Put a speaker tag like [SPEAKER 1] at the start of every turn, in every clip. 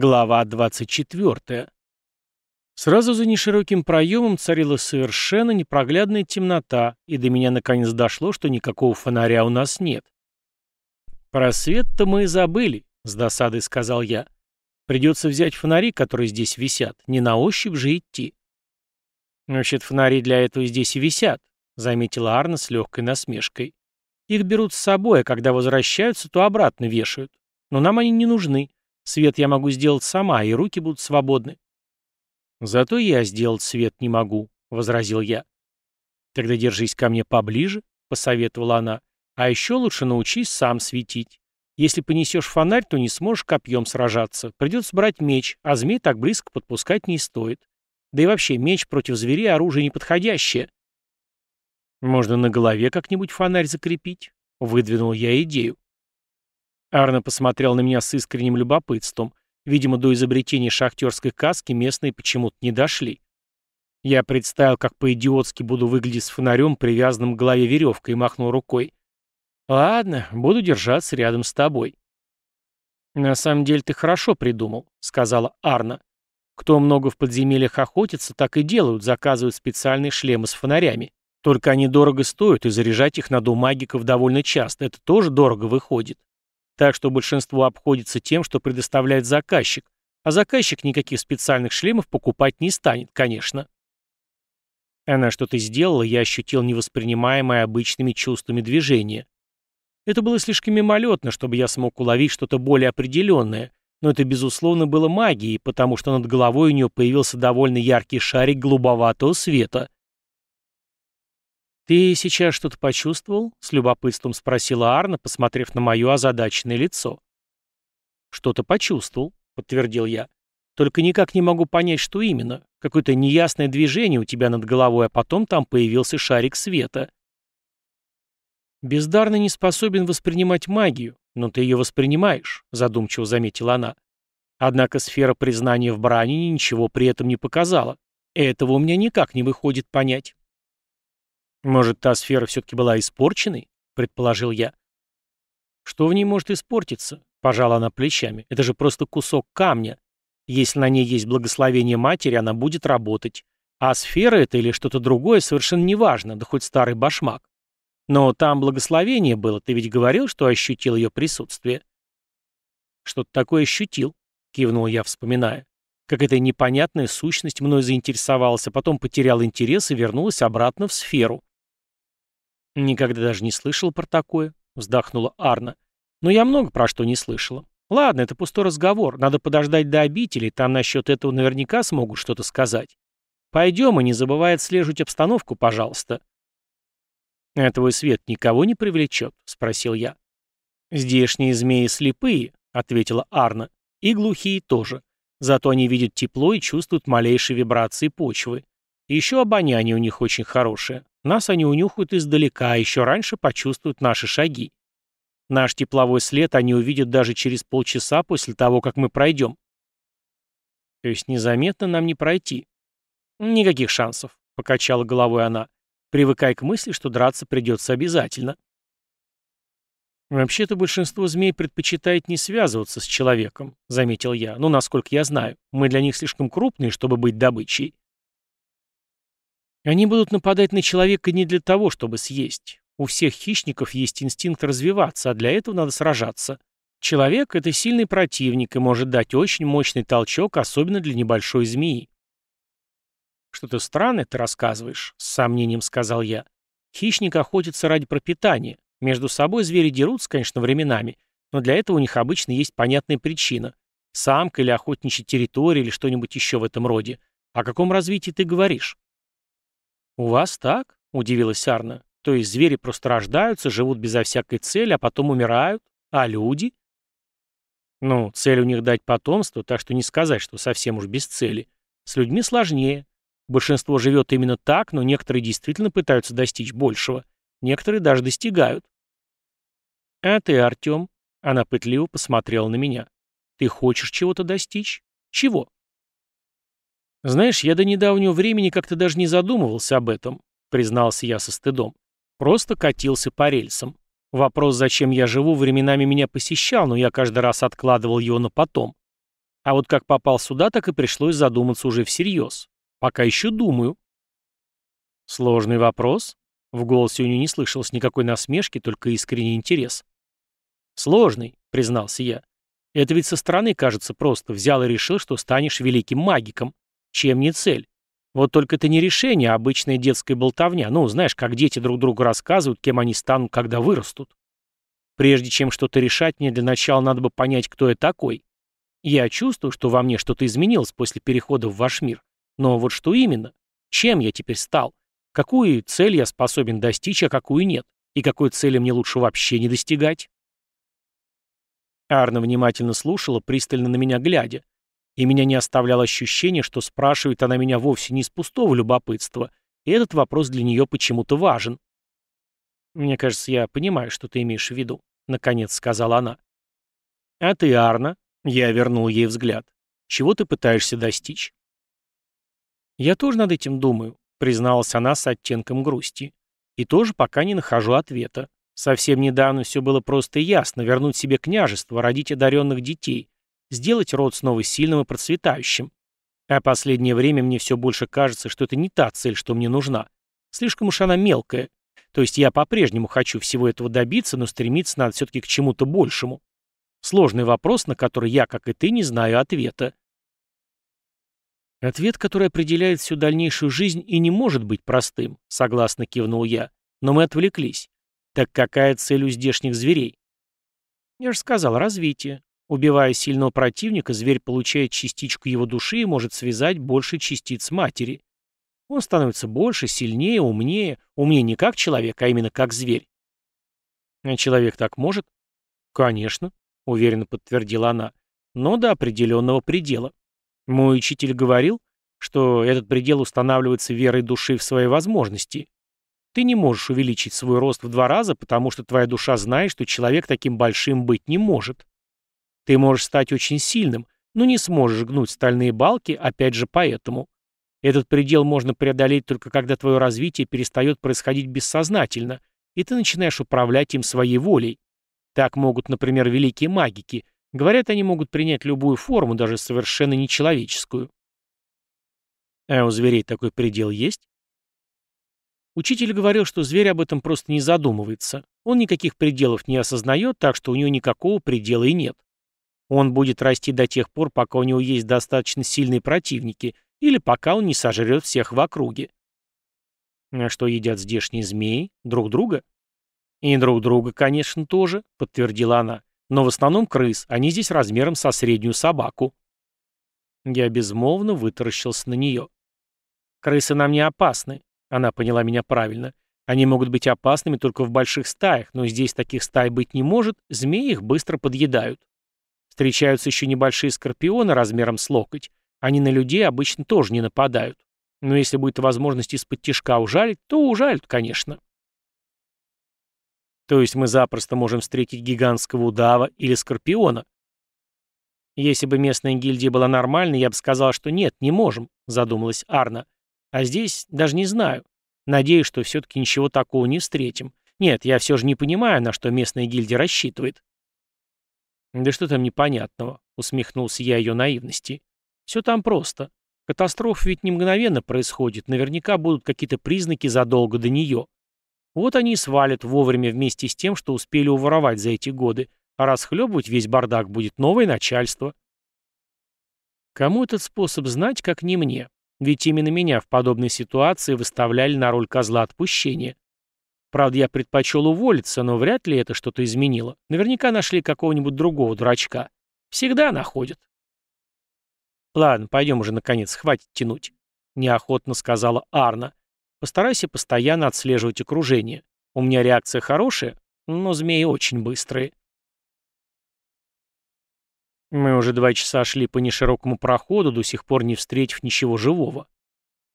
[SPEAKER 1] Глава 24. Сразу за нешироким проемом царила совершенно непроглядная темнота, и до меня наконец дошло, что никакого фонаря у нас нет. «Про свет-то мы и забыли», — с досадой сказал я. «Придется взять фонари, которые здесь висят, не на ощупь же идти». «Вообще-то фонари для этого здесь и висят», — заметила Арна с легкой насмешкой. «Их берут с собой, а когда возвращаются, то обратно вешают. Но нам они не нужны. Свет я могу сделать сама, и руки будут свободны. Зато я сделать свет не могу, — возразил я. Тогда держись ко мне поближе, — посоветовала она. А еще лучше научись сам светить. Если понесешь фонарь, то не сможешь копьем сражаться. Придется брать меч, а змей так близко подпускать не стоит. Да и вообще, меч против зверей — оружие неподходящее. Можно на голове как-нибудь фонарь закрепить, — выдвинул я идею. Арна посмотрел на меня с искренним любопытством. Видимо, до изобретения шахтерской каски местные почему-то не дошли. Я представил, как по-идиотски буду выглядеть с фонарем, привязанным к голове веревкой, и махнул рукой. «Ладно, буду держаться рядом с тобой». «На самом деле ты хорошо придумал», — сказала Арна. «Кто много в подземельях охотится, так и делают, заказывают специальные шлемы с фонарями. Только они дорого стоят, и заряжать их надо у магиков довольно часто. Это тоже дорого выходит. Так что большинство обходится тем, что предоставляет заказчик, а заказчик никаких специальных шлемов покупать не станет, конечно. Она что-то сделала, я ощутил невоспринимаемое обычными чувствами движение. Это было слишком мимолетно, чтобы я смог уловить что-то более определенное, но это, безусловно, было магией, потому что над головой у нее появился довольно яркий шарик голубоватого света. «Ты сейчас что-то почувствовал?» — с любопытством спросила Арна, посмотрев на мое озадаченное лицо. «Что-то почувствовал», — подтвердил я. «Только никак не могу понять, что именно. Какое-то неясное движение у тебя над головой, а потом там появился шарик света». «Бездарно не способен воспринимать магию, но ты ее воспринимаешь», — задумчиво заметила она. Однако сфера признания в Бранине ничего при этом не показала. Этого у меня никак не выходит понять. «Может, та сфера все-таки была испорченной?» — предположил я. «Что в ней может испортиться?» — пожала она плечами. «Это же просто кусок камня. Если на ней есть благословение матери, она будет работать. А сфера это или что-то другое совершенно неважно, да хоть старый башмак. Но там благословение было, ты ведь говорил, что ощутил ее присутствие?» «Что-то такое ощутил», — кивнул я, вспоминая. Как эта непонятная сущность мной заинтересовалась, а потом потерял интерес и вернулась обратно в сферу. «Никогда даже не слышал про такое», — вздохнула Арна. «Но я много про что не слышала. Ладно, это пустой разговор. Надо подождать до обители, там насчет этого наверняка смогут что-то сказать. Пойдем и не забывай отслеживать обстановку, пожалуйста». «А твой свет никого не привлечет?» — спросил я. «Здешние змеи слепые», — ответила Арна, — «и глухие тоже. Зато они видят тепло и чувствуют малейшие вибрации почвы. Еще обоняние у них очень хорошее. Нас они унюхают издалека, а еще раньше почувствуют наши шаги. Наш тепловой след они увидят даже через полчаса после того, как мы пройдем. То есть незаметно нам не пройти. Никаких шансов, покачала головой она. Привыкай к мысли, что драться придется обязательно. «Вообще-то большинство змей предпочитает не связываться с человеком», — заметил я. «Ну, насколько я знаю. Мы для них слишком крупные, чтобы быть добычей. Они будут нападать на человека не для того, чтобы съесть. У всех хищников есть инстинкт развиваться, а для этого надо сражаться. Человек — это сильный противник и может дать очень мощный толчок, особенно для небольшой змеи. «Что-то странное ты рассказываешь», — с сомнением сказал я. «Хищник охотится ради пропитания. Между собой звери дерутся, конечно, временами, но для этого у них обычно есть понятная причина. Самка или охотничья территория или что-нибудь еще в этом роде. О каком развитии ты говоришь?» «У вас так?» — удивилась Арна. «То есть звери просто рождаются, живут безо всякой цели, а потом умирают? А люди?» «Ну, цель у них дать потомство, так что не сказать, что совсем уж без цели. С людьми сложнее. Большинство живет именно так, но некоторые действительно пытаются достичь большего. Некоторые даже достигают». «А ты, Артем?» — она пытливо посмотрела на меня. «Ты хочешь чего-то достичь? Чего?» «Знаешь, я до недавнего времени как-то даже не задумывался об этом», признался я со стыдом. «Просто катился по рельсам. Вопрос, зачем я живу, временами меня посещал, но я каждый раз откладывал его на потом. А вот как попал сюда, так и пришлось задуматься уже всерьез. Пока еще думаю. Сложный вопрос. В голосе у нее не слышалось никакой насмешки, только искренний интерес. Сложный, признался я. Это ведь со стороны кажется просто. Взял и решил, что станешь великим магиком. Чем не цель? Вот только это не решение, а обычная детская болтовня. Ну, знаешь, как дети друг другу рассказывают, кем они станут, когда вырастут. Прежде чем что-то решать, мне для начала надо бы понять, кто я такой. Я чувствую, что во мне что-то изменилось после перехода в ваш мир. Но вот что именно? Чем я теперь стал? Какую цель я способен достичь, а какую нет? И какой цели мне лучше вообще не достигать? Арна внимательно слушала, пристально на меня глядя. И меня не оставляло ощущение, что спрашивает она меня вовсе не из пустого любопытства, и этот вопрос для нее почему-то важен. «Мне кажется, я понимаю, что ты имеешь в виду», — наконец сказала она. «А ты, Арна?» — я вернул ей взгляд. «Чего ты пытаешься достичь?» «Я тоже над этим думаю», — призналась она с оттенком грусти. «И тоже пока не нахожу ответа. Совсем недавно все было просто ясно. Вернуть себе княжество, родить одаренных детей, сделать род снова сильным и процветающим. А последнее время мне все больше кажется, что это не та цель, что мне нужна. Слишком уж она мелкая. То есть я по-прежнему хочу всего этого добиться, но стремиться надо все-таки к чему-то большему. Сложный вопрос, на который я, как и ты, не знаю ответа. Ответ, который определяет всю дальнейшую жизнь и не может быть простым, согласно кивнул я. Но мы отвлеклись. Так какая цель у здешних зверей? Я же сказал, развитие. Убивая сильного противника, зверь получает частичку его души и может связать больше частиц матери. Он становится больше, сильнее, умнее. Умнее не как человек, а именно как зверь. А человек так может? Конечно, уверенно подтвердила она. Но до определенного предела. Мой учитель говорил, что этот предел устанавливается верой души в свои возможности. Ты не можешь увеличить свой рост в два раза, потому что твоя душа знает, что человек таким большим быть не может. Ты можешь стать очень сильным, но не сможешь гнуть стальные балки, опять же поэтому. Этот предел можно преодолеть только когда твое развитие перестает происходить бессознательно, и ты начинаешь управлять им своей волей. Так могут, например, великие магики. Говорят, они могут принять любую форму, даже совершенно нечеловеческую. А у зверей такой предел есть? Учитель говорил, что зверь об этом просто не задумывается. Он никаких пределов не осознает, так что у него никакого предела и нет. Он будет расти до тех пор, пока у него есть достаточно сильные противники, или пока он не сожрет всех в округе. А что едят здешние змеи? Друг друга? И друг друга, конечно, тоже, подтвердила она. Но в основном крыс, они здесь размером со среднюю собаку. Я безмолвно вытаращился на нее. Крысы нам не опасны, она поняла меня правильно. Они могут быть опасными только в больших стаях, но здесь таких стай быть не может, змеи их быстро подъедают. Встречаются еще небольшие скорпионы размером с локоть. Они на людей обычно тоже не нападают. Но если будет возможность из-под тишка ужалить, то ужалят, конечно. То есть мы запросто можем встретить гигантского удава или скорпиона. Если бы местная гильдия была нормальной, я бы сказал, что нет, не можем, задумалась Арна. А здесь даже не знаю. Надеюсь, что все-таки ничего такого не встретим. Нет, я все же не понимаю, на что местная гильдия рассчитывает. «Да что там непонятного?» — усмехнулся я ее наивности. «Все там просто. Катастрофа ведь не мгновенно происходит, наверняка будут какие-то признаки задолго до нее. Вот они и свалят вовремя вместе с тем, что успели уворовать за эти годы, а расхлебывать весь бардак будет новое начальство». Кому этот способ знать, как не мне? Ведь именно меня в подобной ситуации выставляли на роль козла отпущения. Правда, я предпочел уволиться, но вряд ли это что-то изменило. Наверняка нашли какого-нибудь другого дурачка. Всегда находят. Ладно, пойдем уже, наконец, хватит тянуть. Неохотно сказала Арна. Постарайся постоянно отслеживать окружение. У меня реакция хорошая, но змеи очень быстрые. Мы уже два часа шли по неширокому проходу, до сих пор не встретив ничего живого.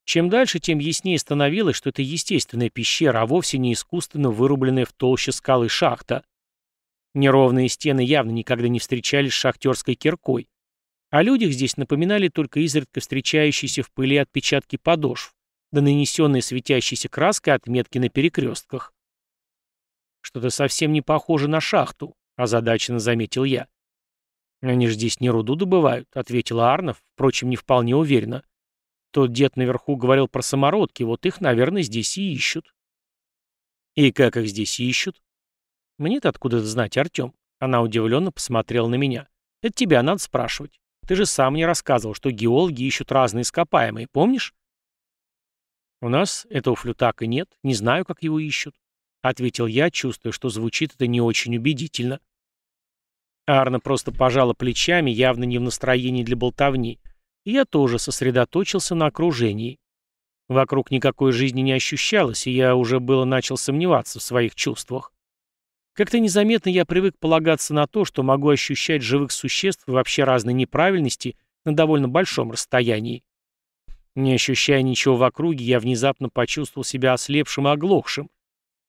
[SPEAKER 1] Чем дальше, тем яснее становилось, что это естественная пещера, а вовсе не искусственно вырубленная в толще скалы шахта. Неровные стены явно никогда не встречались с шахтерской киркой. О людях здесь напоминали только изредка встречающиеся в пыли отпечатки подошв, да нанесенные светящейся краской отметки на перекрестках. «Что-то совсем не похоже на шахту», — озадаченно заметил я. «Они же здесь не руду добывают», — ответила Арнов, впрочем, не вполне уверенно. Тот дед наверху говорил про самородки, вот их, наверное, здесь и ищут. «И как их здесь ищут?» «Мне-то откуда знать, Артем?» Она удивленно посмотрела на меня. «Это тебя надо спрашивать. Ты же сам мне рассказывал, что геологи ищут разные ископаемые, помнишь?» «У нас этого флютака нет, не знаю, как его ищут», — ответил я, чувствуя, что звучит это не очень убедительно. Арна просто пожала плечами, явно не в настроении для болтовни, и я тоже сосредоточился на окружении. Вокруг никакой жизни не ощущалось, и я уже было начал сомневаться в своих чувствах. Как-то незаметно я привык полагаться на то, что могу ощущать живых существ вообще разные неправильности на довольно большом расстоянии. Не ощущая ничего в округе, я внезапно почувствовал себя ослепшим и оглохшим.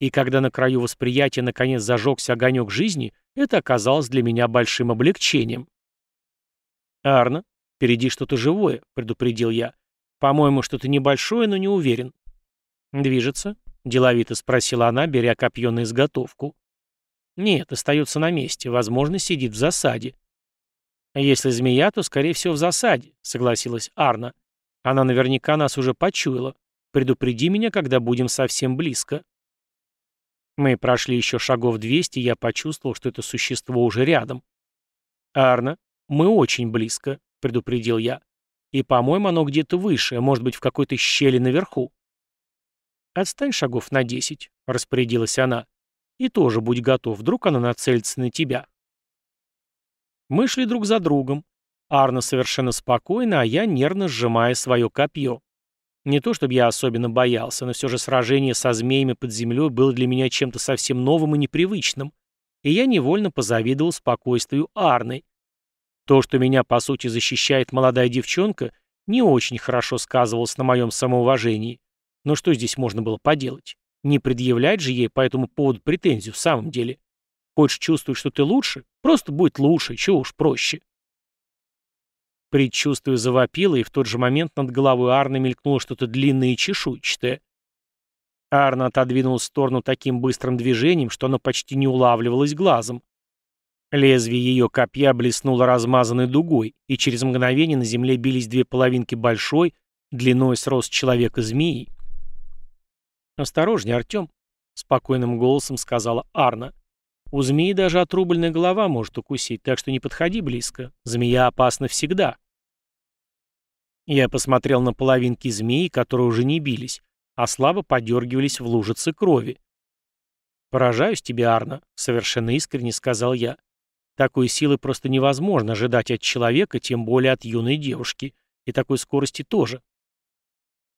[SPEAKER 1] И когда на краю восприятия наконец зажегся огонек жизни, это оказалось для меня большим облегчением. «Арна, впереди что-то живое», — предупредил я. «По-моему, что-то небольшое, но не уверен». «Движется?» — деловито спросила она, беря копье на изготовку. «Нет, остается на месте, возможно, сидит в засаде». «Если змея, то, скорее всего, в засаде», — согласилась Арна. «Она наверняка нас уже почуяла. Предупреди меня, когда будем совсем близко». Мы прошли еще шагов 200, и я почувствовал, что это существо уже рядом. «Арна, мы очень близко», — предупредил я. «И, по-моему, оно где-то выше, может быть, в какой-то щели наверху». «Отстань шагов на десять», — распорядилась она. «И тоже будь готов, вдруг она нацелится на тебя». Мы шли друг за другом. Арна совершенно спокойно, а я нервно сжимая свое копье. Не то чтобы я особенно боялся, но все же сражение со змеями под землей было для меня чем-то совсем новым и непривычным, и я невольно позавидовал спокойствию Арны. То, что меня, по сути, защищает молодая девчонка, не очень хорошо сказывалось на моем самоуважении. Но что здесь можно было поделать? Не предъявлять же ей по этому поводу претензию в самом деле. Хочешь чувствовать, что ты лучше? Просто будь лучше, чего уж проще. Предчувствие завопило, и в тот же момент над головой Арны мелькнуло что-то длинное и чешуйчатое. Арна отодвинул в сторону таким быстрым движением, что оно почти не улавливалось глазом. Лезвие ее копья блеснуло размазанной дугой, и через мгновение на земле бились две половинки большой, длиной с рост человека змеи. «Осторожнее, Артем», — спокойным голосом сказала Арна. «У змеи даже отрубленная голова может укусить, так что не подходи близко. Змея опасна всегда». Я посмотрел на половинки змеи, которые уже не бились, а слабо подергивались в лужице крови. «Поражаюсь тебе, Арна», — совершенно искренне сказал я. «Такой силы просто невозможно ожидать от человека, тем более от юной девушки. И такой скорости тоже».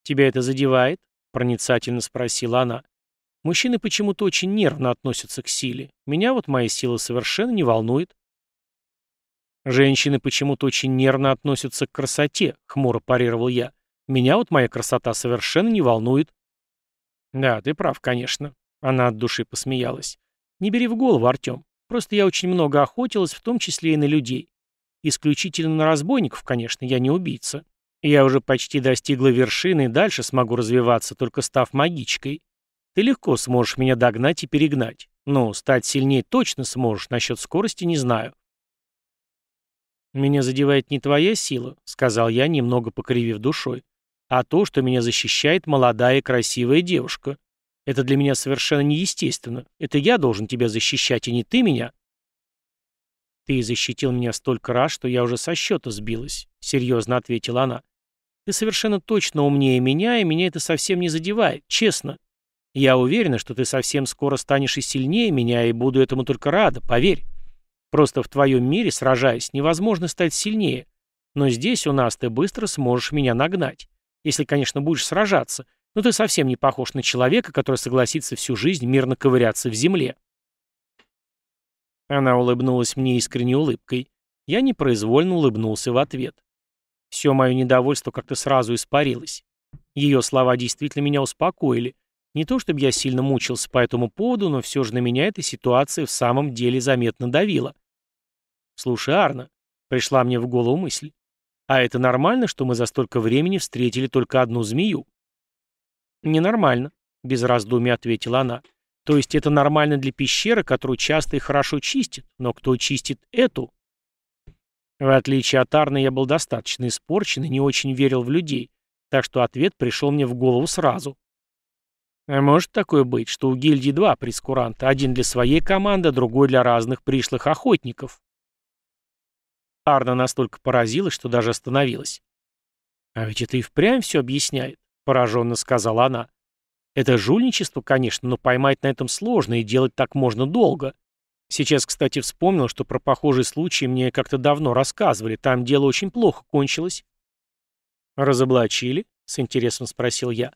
[SPEAKER 1] «Тебя это задевает?» — проницательно спросила она. «Мужчины почему-то очень нервно относятся к силе. Меня вот моя сила совершенно не волнует». «Женщины почему-то очень нервно относятся к красоте», — хмуро парировал я. «Меня вот моя красота совершенно не волнует». «Да, ты прав, конечно», — она от души посмеялась. «Не бери в голову, Артем. Просто я очень много охотилась, в том числе и на людей. Исключительно на разбойников, конечно, я не убийца. Я уже почти достигла вершины и дальше смогу развиваться, только став магичкой. Ты легко сможешь меня догнать и перегнать. Ну, стать сильнее точно сможешь, насчет скорости не знаю. «Меня задевает не твоя сила», — сказал я, немного покривив душой, «а то, что меня защищает молодая и красивая девушка. Это для меня совершенно неестественно. Это я должен тебя защищать, а не ты меня». «Ты защитил меня столько раз, что я уже со счета сбилась», — серьезно ответила она. «Ты совершенно точно умнее меня, и меня это совсем не задевает, честно. Я уверена, что ты совсем скоро станешь и сильнее меня, и буду этому только рада, поверь». Просто в твоем мире, сражаясь, невозможно стать сильнее. Но здесь у нас ты быстро сможешь меня нагнать. Если, конечно, будешь сражаться. Но ты совсем не похож на человека, который согласится всю жизнь мирно ковыряться в земле. Она улыбнулась мне искренней улыбкой. Я непроизвольно улыбнулся в ответ. Все мое недовольство как-то сразу испарилось. Ее слова действительно меня успокоили. Не то чтобы я сильно мучился по этому поводу, но все же на меня эта ситуация в самом деле заметно давила. «Слушай, Арна», — пришла мне в голову мысль, «а это нормально, что мы за столько времени встретили только одну змею?» «Ненормально», — без раздумий ответила она. «То есть это нормально для пещеры, которую часто и хорошо чистят, но кто чистит эту?» В отличие от Арны, я был достаточно испорчен и не очень верил в людей, так что ответ пришел мне в голову сразу. А может такое быть, что у гильдии два прескуранта, один для своей команды, другой для разных пришлых охотников? Арна настолько поразилась, что даже остановилась. «А ведь это и впрямь все объясняет», — пораженно сказала она. «Это жульничество, конечно, но поймать на этом сложно, и делать так можно долго. Сейчас, кстати, вспомнил, что про похожий случай мне как-то давно рассказывали, там дело очень плохо кончилось». «Разоблачили?» — с интересом спросил я.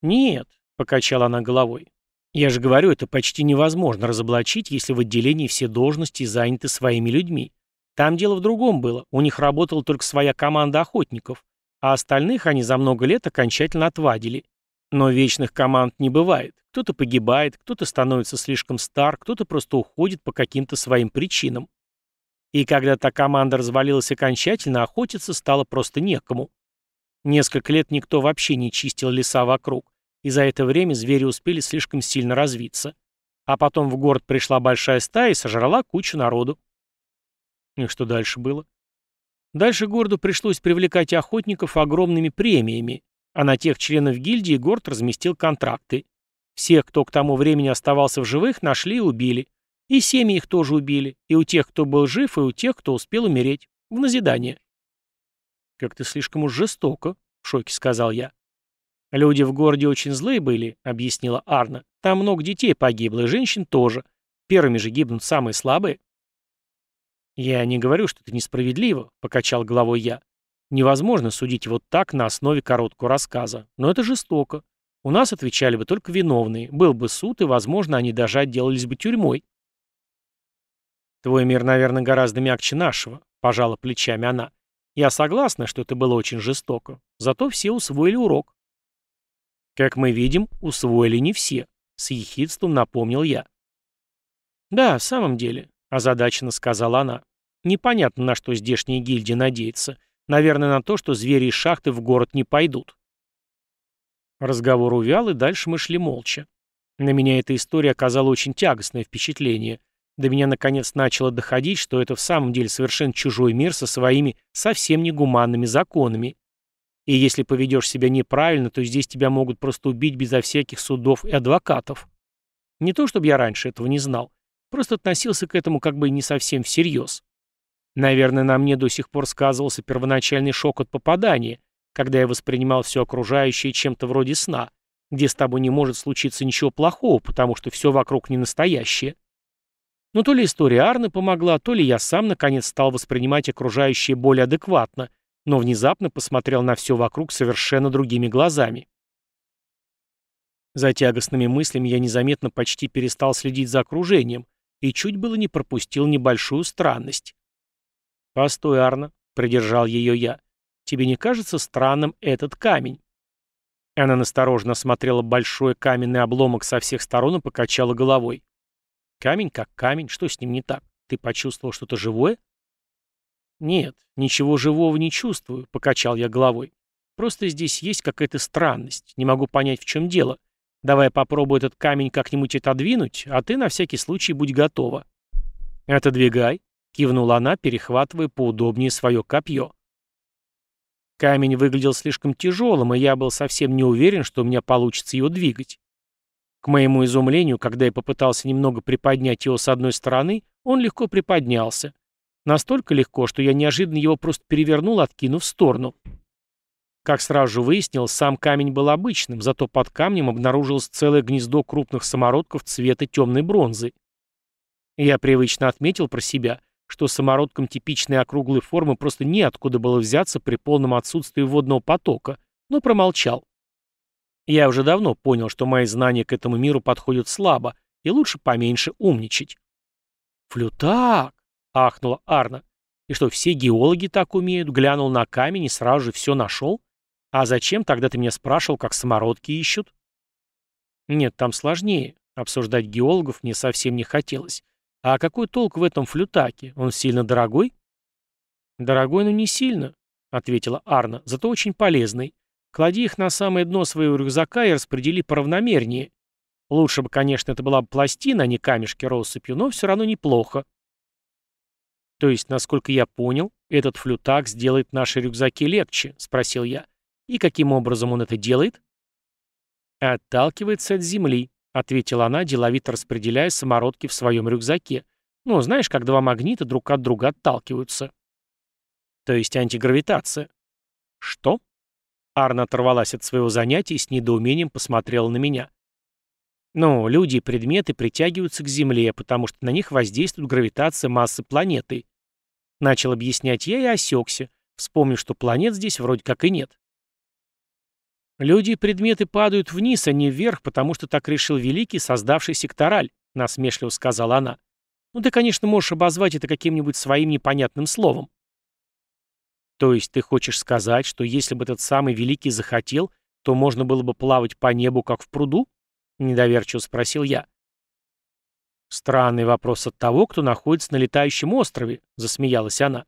[SPEAKER 1] «Нет», — покачала она головой. «Я же говорю, это почти невозможно разоблачить, если в отделении все должности заняты своими людьми. Там дело в другом было. У них работала только своя команда охотников, а остальных они за много лет окончательно отвадили. Но вечных команд не бывает. Кто-то погибает, кто-то становится слишком стар, кто-то просто уходит по каким-то своим причинам. И когда та команда развалилась окончательно, охотиться стало просто некому. Несколько лет никто вообще не чистил леса вокруг, и за это время звери успели слишком сильно развиться. А потом в город пришла большая стая и сожрала кучу народу. И что дальше было? Дальше городу пришлось привлекать охотников огромными премиями, а на тех членов гильдии город разместил контракты. Всех, кто к тому времени оставался в живых, нашли и убили. И семьи их тоже убили, и у тех, кто был жив, и у тех, кто успел умереть. В назидание. «Как-то слишком уж жестоко», — в шоке сказал я. «Люди в городе очень злые были», — объяснила Арна. «Там много детей погибло, и женщин тоже. Первыми же гибнут самые слабые». «Я не говорю, что это несправедливо», — покачал головой я. «Невозможно судить вот так на основе короткого рассказа. Но это жестоко. У нас отвечали бы только виновные. Был бы суд, и, возможно, они даже отделались бы тюрьмой». «Твой мир, наверное, гораздо мягче нашего», — пожала плечами она. «Я согласна, что это было очень жестоко. Зато все усвоили урок». «Как мы видим, усвоили не все», — с ехидством напомнил я. «Да, в самом деле озадаченно сказала она. Непонятно, на что здешние гильдии надеются. Наверное, на то, что звери из шахты в город не пойдут. Разговор увял, и дальше мы шли молча. На меня эта история оказала очень тягостное впечатление. До меня наконец начало доходить, что это в самом деле совершенно чужой мир со своими совсем негуманными законами. И если поведешь себя неправильно, то здесь тебя могут просто убить безо всяких судов и адвокатов. Не то, чтобы я раньше этого не знал. Просто относился к этому как бы не совсем всерьез. Наверное, на мне до сих пор сказывался первоначальный шок от попадания, когда я воспринимал все окружающее чем-то вроде сна, где с тобой не может случиться ничего плохого, потому что все вокруг не настоящее. Но то ли история Арны помогла, то ли я сам наконец стал воспринимать окружающее более адекватно, но внезапно посмотрел на все вокруг совершенно другими глазами. За тягостными мыслями я незаметно почти перестал следить за окружением, и чуть было не пропустил небольшую странность. «Постой, Арна», — придержал ее я, — «тебе не кажется странным этот камень?» Она настороженно смотрела большой каменный обломок со всех сторон и покачала головой. «Камень как камень, что с ним не так? Ты почувствовал что-то живое?» «Нет, ничего живого не чувствую», — покачал я головой. «Просто здесь есть какая-то странность, не могу понять, в чем дело. Давай попробую этот камень как-нибудь отодвинуть, а ты на всякий случай будь готова. Отодвигай, кивнула она, перехватывая поудобнее свое копье. Камень выглядел слишком тяжелым, и я был совсем не уверен, что у меня получится его двигать. К моему изумлению, когда я попытался немного приподнять его с одной стороны, он легко приподнялся. Настолько легко, что я неожиданно его просто перевернул, откинув в сторону. Как сразу выяснил, сам камень был обычным, зато под камнем обнаружилось целое гнездо крупных самородков цвета темной бронзы. Я привычно отметил про себя, что самородкам типичной округлой формы просто неоткуда было взяться при полном отсутствии водного потока, но промолчал. Я уже давно понял, что мои знания к этому миру подходят слабо, и лучше поменьше умничать. «Флютак!» — ахнула Арна. «И что, все геологи так умеют?» Глянул на камень и сразу же все нашел? А зачем тогда ты меня спрашивал, как самородки ищут? Нет, там сложнее. Обсуждать геологов мне совсем не хотелось. А какой толк в этом флютаке? Он сильно дорогой? Дорогой, но не сильно, ответила Арна, зато очень полезный. Клади их на самое дно своего рюкзака и распредели поравномернее. Лучше бы, конечно, это была бы пластина, а не камешки россыпью, но все равно неплохо. То есть, насколько я понял, этот флютак сделает наши рюкзаки легче, спросил я. И каким образом он это делает? Отталкивается от земли, ответила она, деловито распределяя самородки в своем рюкзаке. Ну, знаешь, как два магнита друг от друга отталкиваются. То есть антигравитация. Что? Арна оторвалась от своего занятия и с недоумением посмотрела на меня. Ну, люди и предметы притягиваются к Земле, потому что на них воздействует гравитация массы планеты. Начал объяснять я и осекся, вспомнив, что планет здесь вроде как и нет. Люди и предметы падают вниз, а не вверх, потому что так решил великий, создавший сектораль, насмешливо сказала она. Ну ты, конечно, можешь обозвать это каким-нибудь своим непонятным словом. То есть ты хочешь сказать, что если бы этот самый великий захотел, то можно было бы плавать по небу, как в пруду? Недоверчиво спросил я. Странный вопрос от того, кто находится на летающем острове, засмеялась она.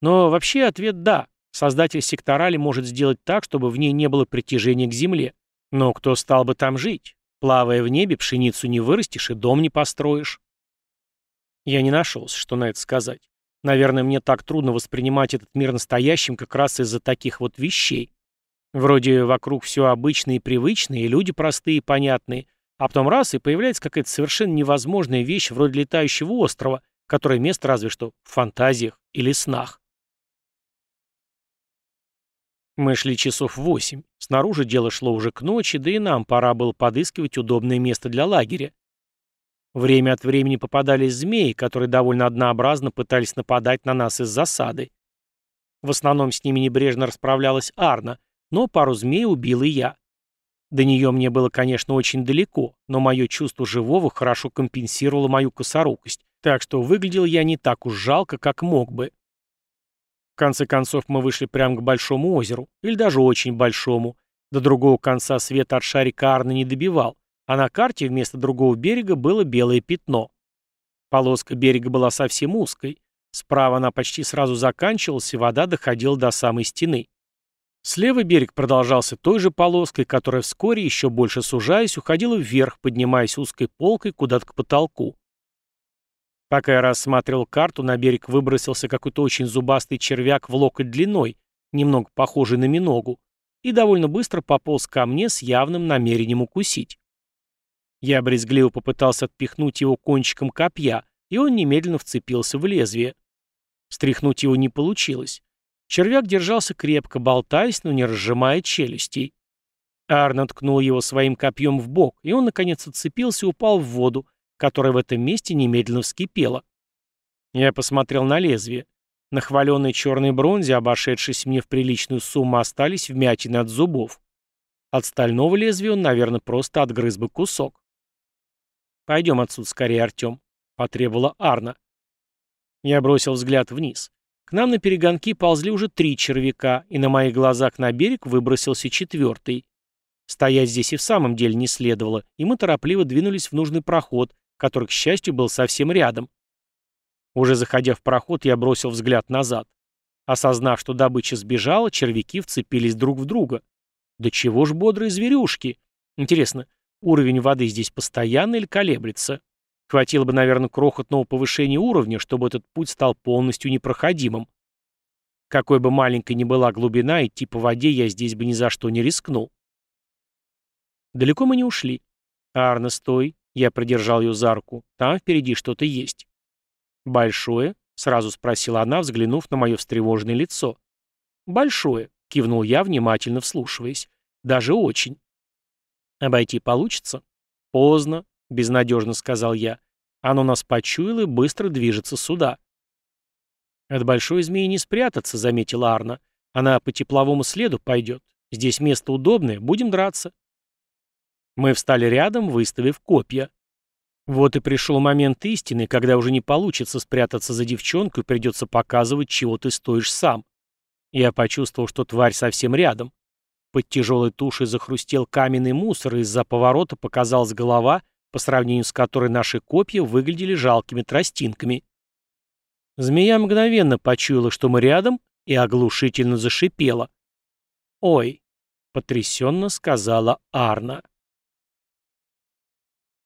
[SPEAKER 1] Но вообще ответ «да». Создатель секторали может сделать так, чтобы в ней не было притяжения к земле. Но кто стал бы там жить? Плавая в небе, пшеницу не вырастешь и дом не построишь. Я не нашелся, что на это сказать. Наверное, мне так трудно воспринимать этот мир настоящим как раз из-за таких вот вещей. Вроде вокруг все обычное и привычное, и люди простые и понятные, а потом раз, и появляется какая-то совершенно невозможная вещь вроде летающего острова, которое место разве что в фантазиях или снах. Мы шли часов восемь. Снаружи дело шло уже к ночи, да и нам пора было подыскивать удобное место для лагеря. Время от времени попадались змеи, которые довольно однообразно пытались нападать на нас из засады. В основном с ними небрежно расправлялась Арна, но пару змей убил и я. До нее мне было, конечно, очень далеко, но мое чувство живого хорошо компенсировало мою косорукость, так что выглядел я не так уж жалко, как мог бы. В конце концов мы вышли прямо к большому озеру, или даже очень большому. До другого конца света от шарика Арна не добивал, а на карте вместо другого берега было белое пятно. Полоска берега была совсем узкой. Справа она почти сразу заканчивалась, и вода доходила до самой стены. Слева берег продолжался той же полоской, которая вскоре, еще больше сужаясь, уходила вверх, поднимаясь узкой полкой куда-то к потолку. Пока я рассматривал карту, на берег выбросился какой-то очень зубастый червяк в локоть длиной, немного похожий на миногу, и довольно быстро пополз ко мне с явным намерением укусить. Я брезгливо попытался отпихнуть его кончиком копья, и он немедленно вцепился в лезвие. Стряхнуть его не получилось. Червяк держался крепко, болтаясь, но не разжимая челюстей. Арн ткнул его своим копьем в бок, и он, наконец, отцепился и упал в воду, которая в этом месте немедленно вскипела. Я посмотрел на лезвие. На хваленной черной бронзе, обошедшись мне в приличную сумму, остались вмятины от зубов. От стального лезвия он, наверное, просто отгрыз бы кусок. «Пойдем отсюда скорее, Артем», — потребовала Арна. Я бросил взгляд вниз. К нам на перегонки ползли уже три червяка, и на моих глазах на берег выбросился четвертый. Стоять здесь и в самом деле не следовало, и мы торопливо двинулись в нужный проход, который, к счастью, был совсем рядом. Уже заходя в проход, я бросил взгляд назад. Осознав, что добыча сбежала, червяки вцепились друг в друга. Да чего ж бодрые зверюшки? Интересно, Уровень воды здесь постоянный или колеблется? Хватило бы, наверное, крохотного повышения уровня, чтобы этот путь стал полностью непроходимым. Какой бы маленькой ни была глубина, идти по воде я здесь бы ни за что не рискнул. Далеко мы не ушли. «Арна, стой!» — я продержал ее за руку. «Там впереди что-то есть». «Большое?» — сразу спросила она, взглянув на мое встревоженное лицо. «Большое», — кивнул я, внимательно вслушиваясь. «Даже очень. Обойти получится? Поздно, безнадежно сказал я. Оно нас почуяло и быстро движется сюда. От большой змеи не спрятаться, заметила Арна. Она по тепловому следу пойдет. Здесь место удобное, будем драться. Мы встали рядом, выставив копья. Вот и пришел момент истины, когда уже не получится спрятаться за девчонку и придется показывать, чего ты стоишь сам. Я почувствовал, что тварь совсем рядом. Под тяжелой тушей захрустел каменный мусор, и из-за поворота показалась голова, по сравнению с которой наши копья выглядели жалкими тростинками. Змея мгновенно почуяла, что мы рядом, и оглушительно зашипела. «Ой!» — потрясенно сказала Арна.